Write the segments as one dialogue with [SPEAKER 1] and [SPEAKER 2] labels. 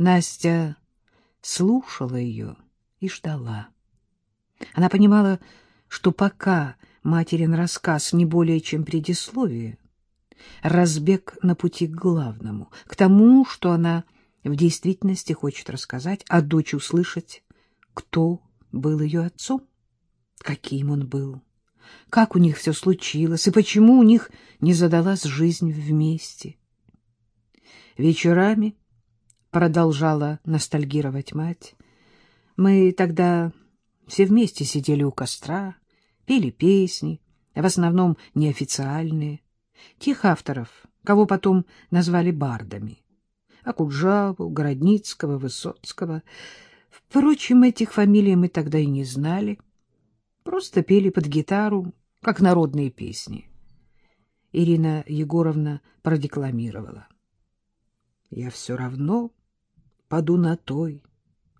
[SPEAKER 1] Настя слушала ее и ждала. Она понимала, что пока материн рассказ не более чем предисловие, разбег на пути к главному, к тому, что она в действительности хочет рассказать, а дочь услышать, кто был ее отцом, каким он был, как у них все случилось и почему у них не задалась жизнь вместе. Вечерами продолжала ностальгировать мать. Мы тогда все вместе сидели у костра, пели песни, в основном неофициальные, тех авторов, кого потом назвали бардами. Акуджаву, Городницкого, Высоцкого. Впрочем, этих фамилий мы тогда и не знали. Просто пели под гитару, как народные песни. Ирина Егоровна продекламировала. «Я все равно паду на той,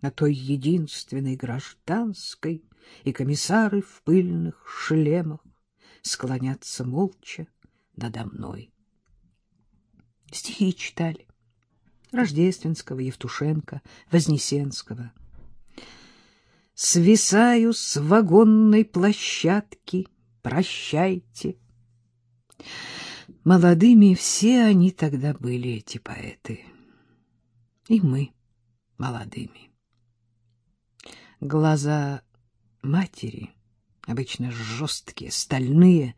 [SPEAKER 1] на той единственной гражданской, и комиссары в пыльных шлемах склонятся молча надо мной. Стихи читали. Рождественского, Евтушенко, Вознесенского. «Свисаю с вагонной площадки, прощайте». Молодыми все они тогда были, эти поэты. И мы молодыми. Глаза матери, обычно жесткие, стальные,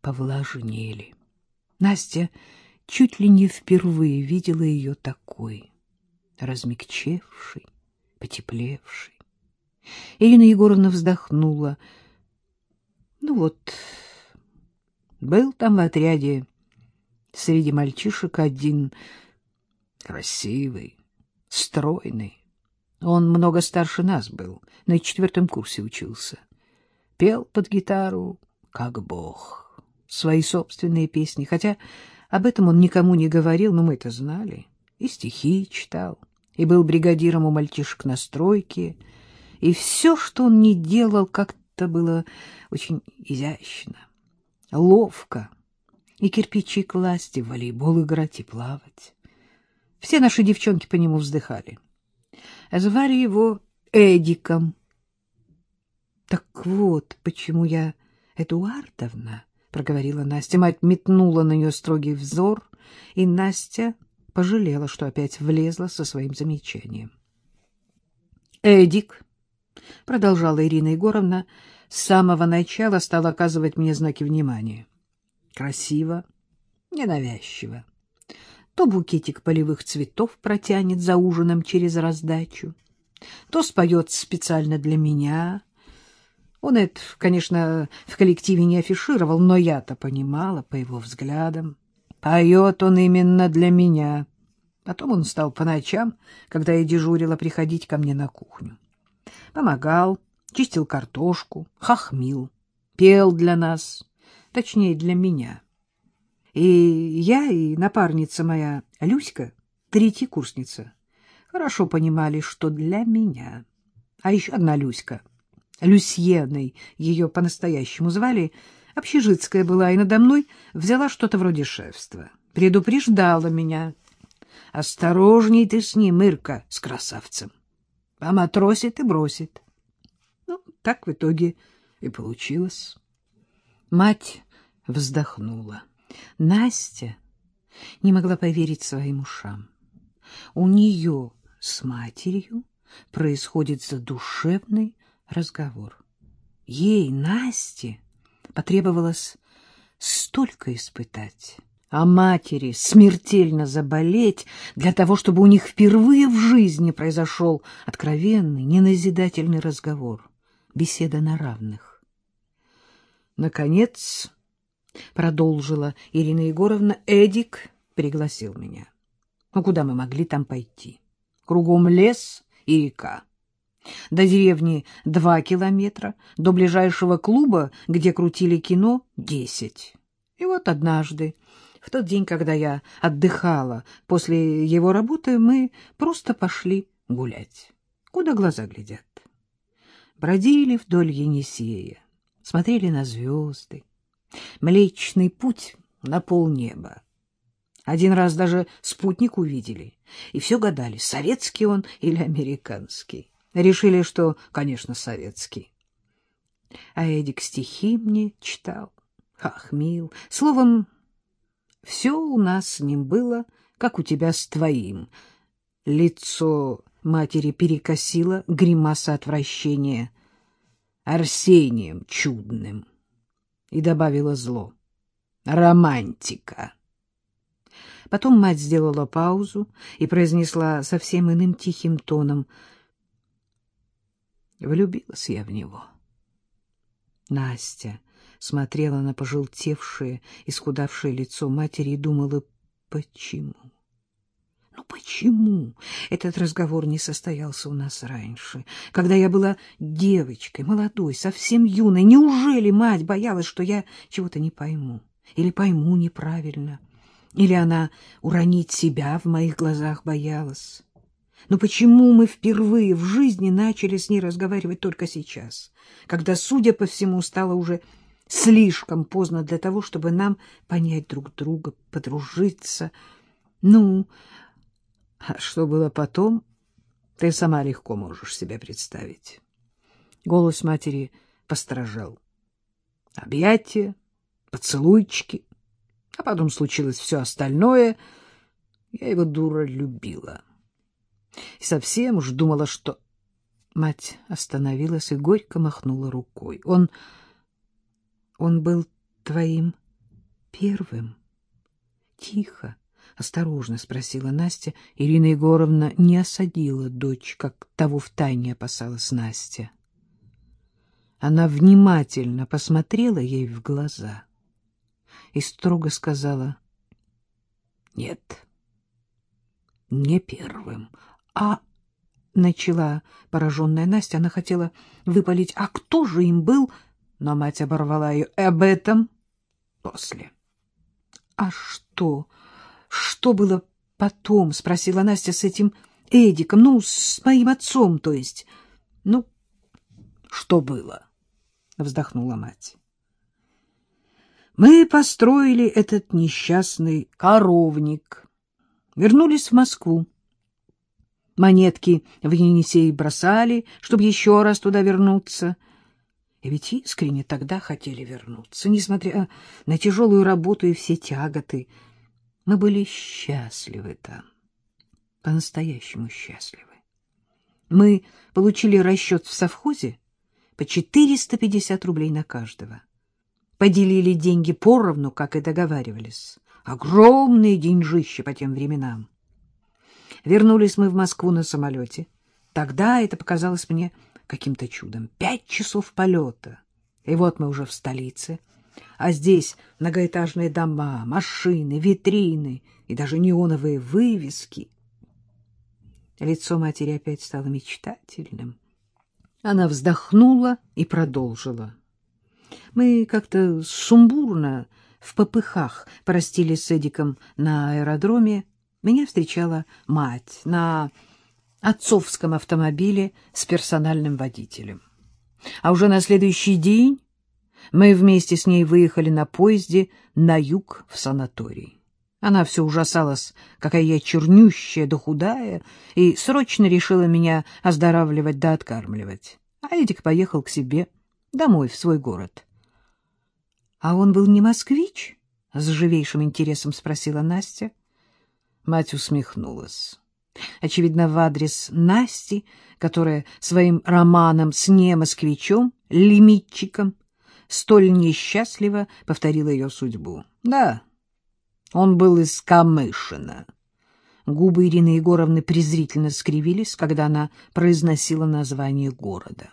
[SPEAKER 1] повлажнели. Настя чуть ли не впервые видела ее такой, размягчевшей, потеплевшей. Ирина Егоровна вздохнула. Ну вот, был там в отряде среди мальчишек один красивый, стройный. Он много старше нас был, на четвертом курсе учился. Пел под гитару, как бог, свои собственные песни, хотя об этом он никому не говорил, но мы это знали. И стихи читал, и был бригадиром у мальчишек на стройке, и все, что он не делал, как-то было очень изящно, ловко, и кирпичи класть, и в волейбол играть, и плавать. Все наши девчонки по нему вздыхали. Звали его Эдиком. Так вот, почему я Эдуардовна, — проговорила Настя. Мать метнула на нее строгий взор, и Настя пожалела, что опять влезла со своим замечанием. Эдик, — продолжала Ирина Егоровна, — с самого начала стал оказывать мне знаки внимания. Красиво, ненавязчиво то букетик полевых цветов протянет за ужином через раздачу, то споет специально для меня. Он это, конечно, в коллективе не афишировал, но я-то понимала по его взглядам. Поет он именно для меня. Потом он стал по ночам, когда я дежурила, приходить ко мне на кухню. Помогал, чистил картошку, хохмил, пел для нас, точнее, для меня. И я, и напарница моя, Люська, третья курсница, хорошо понимали, что для меня. А еще одна Люська, Люсьеной ее по-настоящему звали, общежитская была, и надо мной взяла что-то вроде шефства. Предупреждала меня. «Осторожней ты с ним, Ирка, с красавцем. Поматросит и бросит». Ну, так в итоге и получилось. Мать вздохнула. Настя не могла поверить своим ушам. У нее с матерью происходит задушевный разговор. Ей, Насте, потребовалось столько испытать, а матери смертельно заболеть для того, чтобы у них впервые в жизни произошел откровенный, неназидательный разговор, беседа на равных. Наконец — продолжила Ирина Егоровна, — Эдик пригласил меня. Ну, куда мы могли там пойти? Кругом лес и река. До деревни два километра, до ближайшего клуба, где крутили кино, десять. И вот однажды, в тот день, когда я отдыхала после его работы, мы просто пошли гулять. Куда глаза глядят? Бродили вдоль Енисея, смотрели на звезды, Млечный путь на полнеба. Один раз даже спутник увидели. И все гадали, советский он или американский. Решили, что, конечно, советский. А Эдик стихи мне читал. Ах, мил. Словом, все у нас с ним было, как у тебя с твоим. Лицо матери перекосило гримаса отвращения Арсением чудным. И добавила зло. Романтика. Потом мать сделала паузу и произнесла совсем иным тихим тоном. Влюбилась я в него. Настя смотрела на пожелтевшее, исхудавшее лицо матери и думала, почему? Ну почему этот разговор не состоялся у нас раньше, когда я была девочкой, молодой, совсем юной? Неужели мать боялась, что я чего-то не пойму или пойму неправильно? Или она уронить себя в моих глазах боялась? Но почему мы впервые в жизни начали с ней разговаривать только сейчас, когда, судя по всему, стало уже слишком поздно для того, чтобы нам понять друг друга, подружиться? Ну, а что было потом, ты сама легко можешь себе представить. Голос матери постражал. Объятия, поцелуйчики, а потом случилось все остальное. Я его, дура, любила. И совсем уж думала, что... Мать остановилась и горько махнула рукой. Он... он был твоим первым? Тихо, осторожно спросила Настя. Ирина Егоровна не осадила дочь, как того втайне опасалась Настя. Она внимательно посмотрела ей в глаза и строго сказала «Нет, не первым, а начала пораженная Настя. Она хотела выпалить, а кто же им был? Но мать оборвала ее. Об этом после. — А что? Что было потом? — спросила Настя с этим Эдиком. Ну, с моим отцом, то есть. — Ну, что было? — вздохнула мать. Мы построили этот несчастный коровник. Вернулись в Москву. Монетки в Енисей бросали, чтобы еще раз туда вернуться. И ведь искренне тогда хотели вернуться, несмотря на тяжелую работу и все тяготы. Мы были счастливы там, по-настоящему счастливы. Мы получили расчет в совхозе по 450 рублей на каждого. Поделили деньги поровну, как и договаривались. Огромные деньжища по тем временам. Вернулись мы в Москву на самолете. Тогда это показалось мне каким-то чудом. Пять часов полета. И вот мы уже в столице. А здесь многоэтажные дома, машины, витрины и даже неоновые вывески. Лицо матери опять стало мечтательным. Она вздохнула и продолжила. Мы как-то сумбурно, в попыхах, простились с Эдиком на аэродроме. Меня встречала мать на отцовском автомобиле с персональным водителем. А уже на следующий день мы вместе с ней выехали на поезде на юг в санаторий. Она все ужасалась, какая я чернющая да худая, и срочно решила меня оздоравливать да откармливать. А Эдик поехал к себе, домой, в свой город. — А он был не москвич? — с живейшим интересом спросила Настя. Мать усмехнулась. Очевидно, в адрес Насти, которая своим романом с немосквичом, лимитчиком, столь несчастливо повторила ее судьбу. Да, он был из Камышина. Губы Ирины Егоровны презрительно скривились, когда она произносила название города.